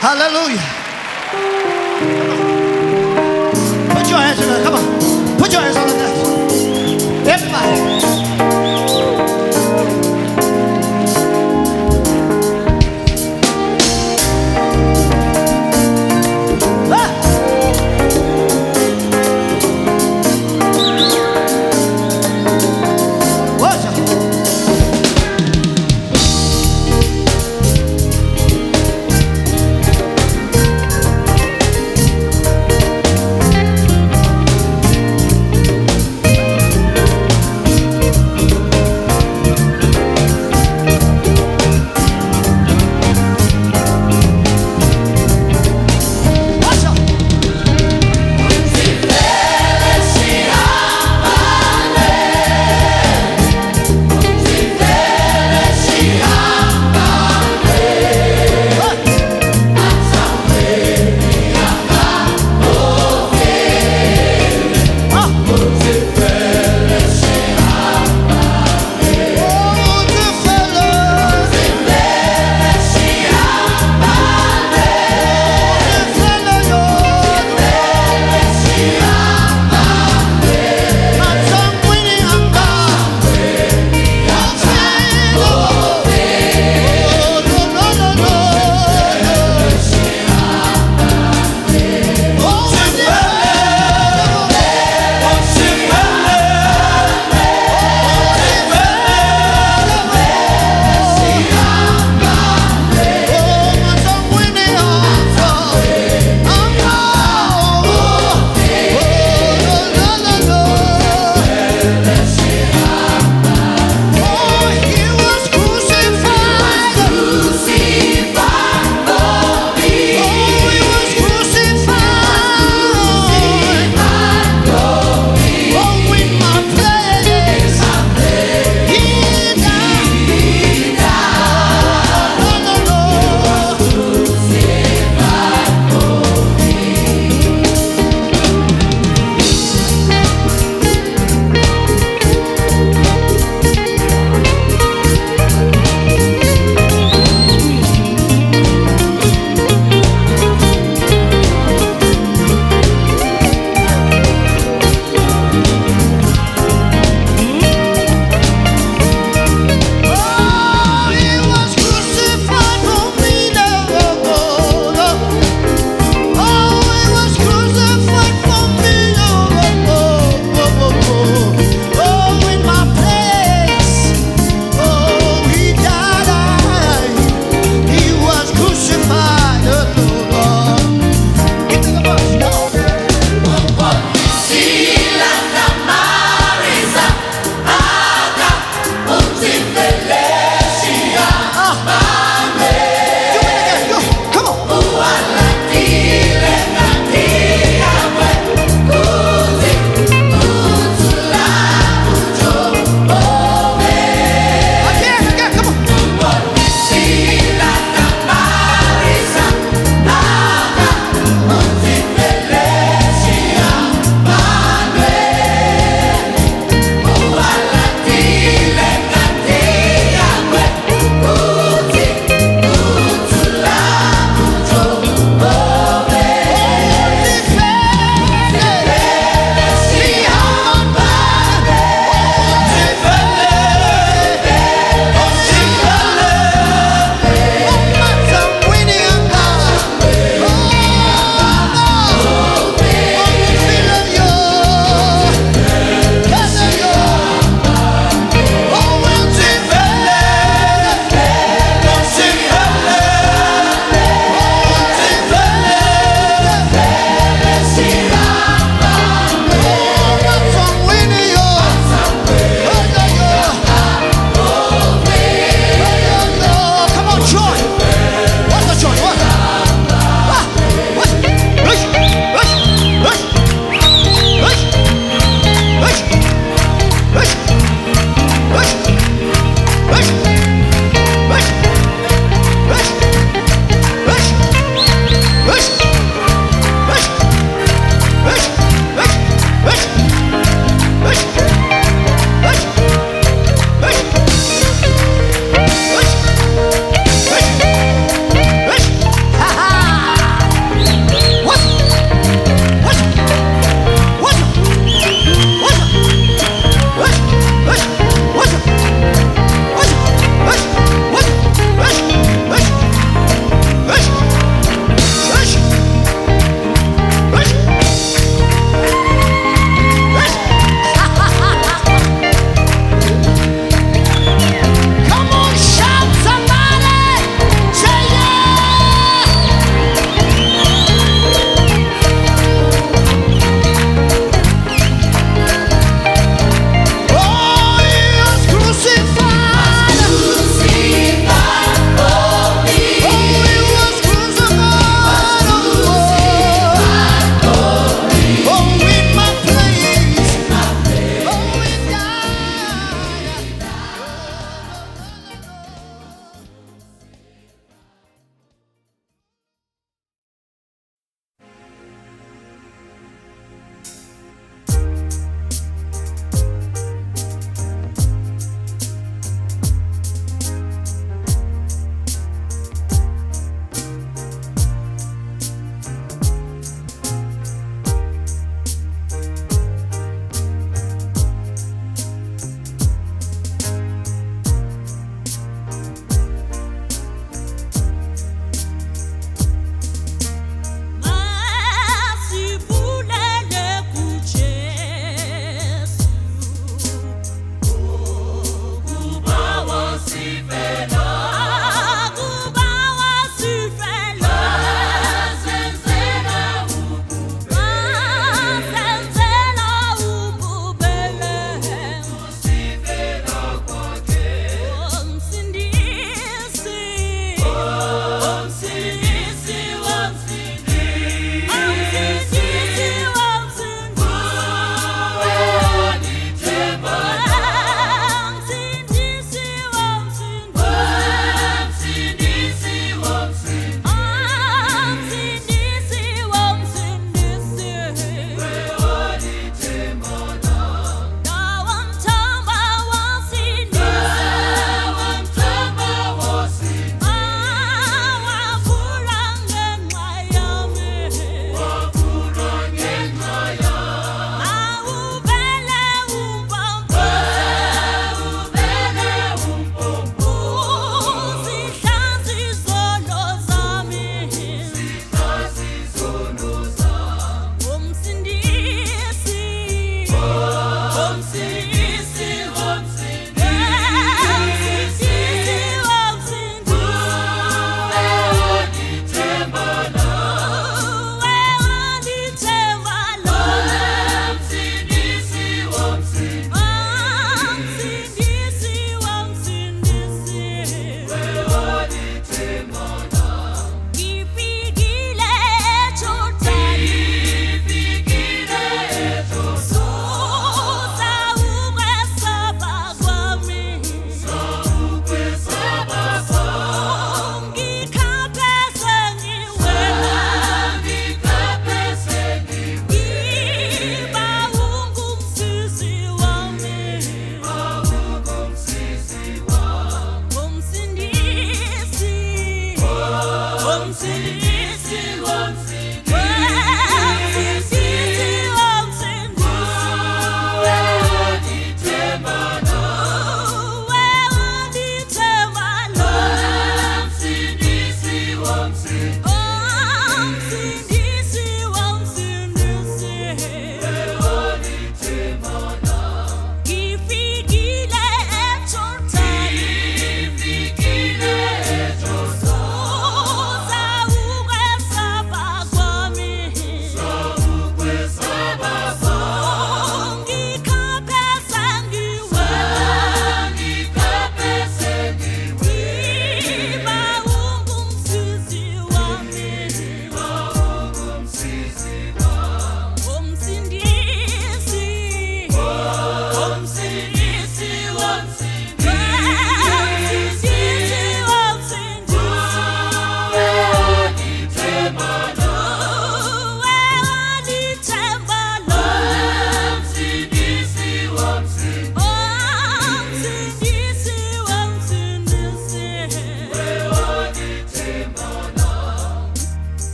Hallelujah. Put your hands together. Come on. Put your hands on the desk. Everybody.